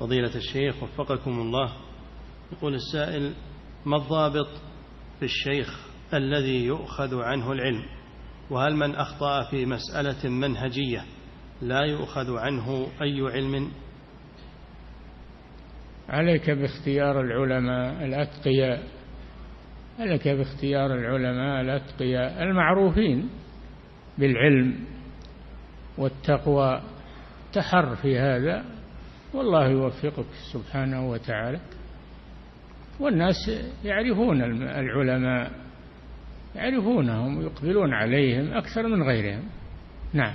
فضيلة الشيخ وفقكم الله. يقول السائل ما الضابط في الشيخ الذي يؤخذ عنه العلم؟ وهل من أخطأ في مسألة منهجية لا يؤخذ عنه أي علم؟ عليك باختيار العلماء الأتقياء. عليك باختيار العلماء الأتقياء المعروفين بالعلم والتقوى. تحر في هذا. والله يوفقك سبحانه وتعالى. والناس يعرفون العلماء يعرفونهم ويقبلون عليهم أكثر من غيرهم. نعم.